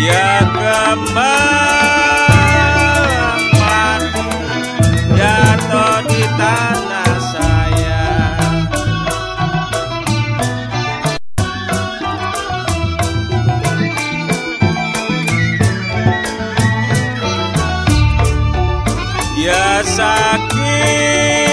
yang gemar jatuh di tanah saya. Ya sakit.